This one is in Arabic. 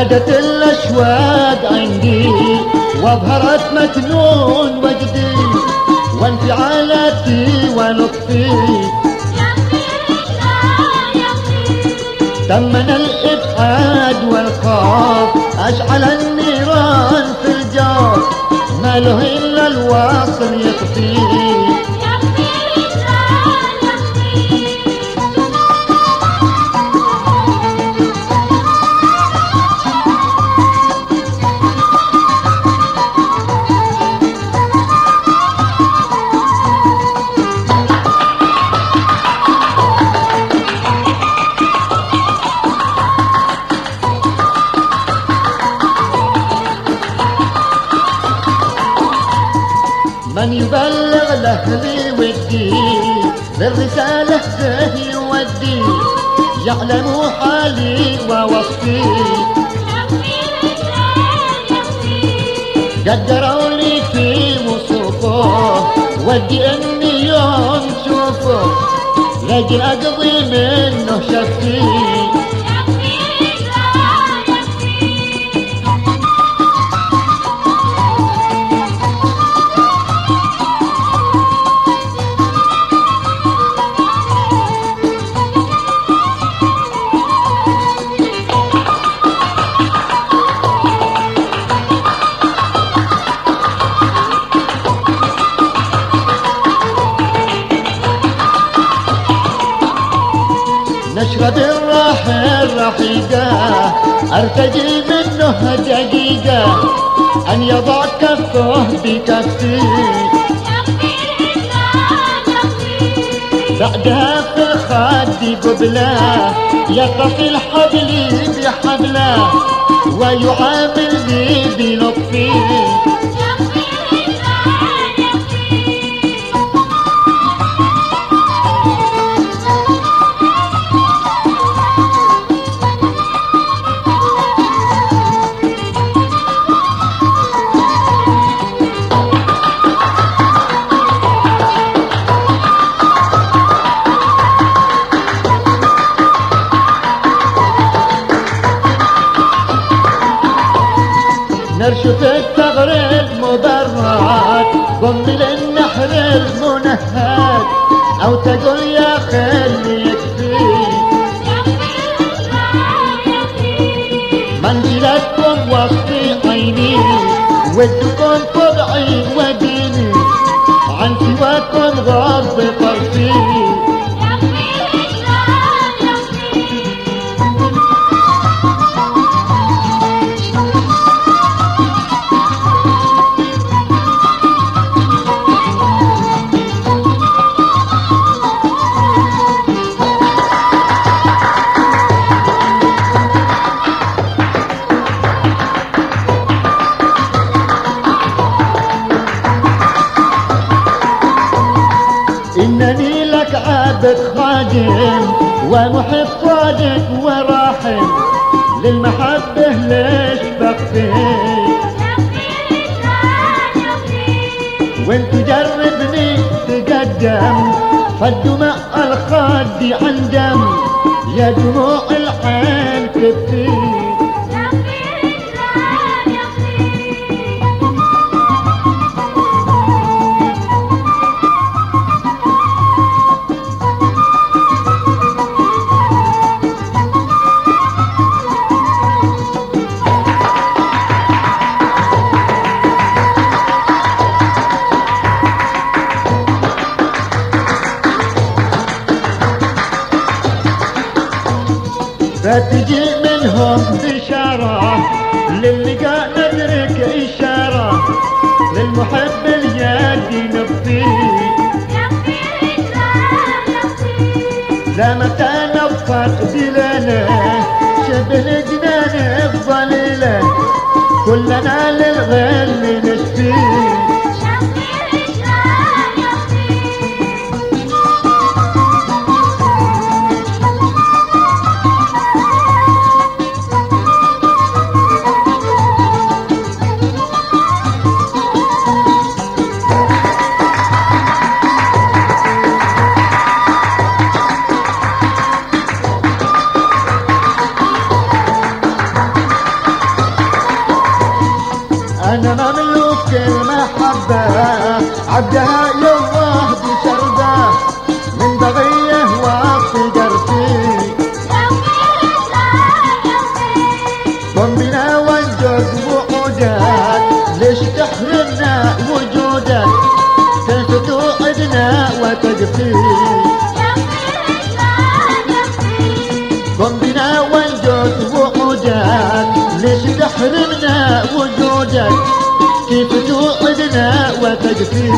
زادت الأشواق عندي واظهرت مجنون وجدي وانفعالاتي ولطفي. تمن الإبعاد والخوف أشعل النيران في الجو ما له إلا الواصل يطفي. يبلغ لأهلي ودي بالرسالة به يودي يعلم حالي ووصفي لي في وصوفه ودي إني يوم شوفه. لاجل أقضي منه شفتي نشرب الراح الرحيقة أرتجي منه دقيقة. أن يضع كفه بكفي بعدها في الخد قبله يتصل حبلي بحبلة ويعاملني بلطفي نرشف التغريد مبرد ضمن للنحر المنهد. أو تقول يا خلي يكفي. منزلتكم وسط عيني ودكم طبعي وديني. عن سواكم غض إنني لك عبد خادم ومحب صادق وراحم. للمحبة ليش بخفي وانت جربني تقدم فالدمع الخد عن دم يا دموع العين تبكي. فتجي منهم بشارة للقاء ندرك إشارة. للمحب اليد نبي. لا متى نفق دلالة شبه عبدها يوه بشربه. من بغيه وقت قرفي قم بنا وانجد وعودك ليش تحرمنا وجودك كيف توعدنا وتقفي قم بنا وانجد وعودك ليش تحرمنا وجودك كيف توعدنا وتقفي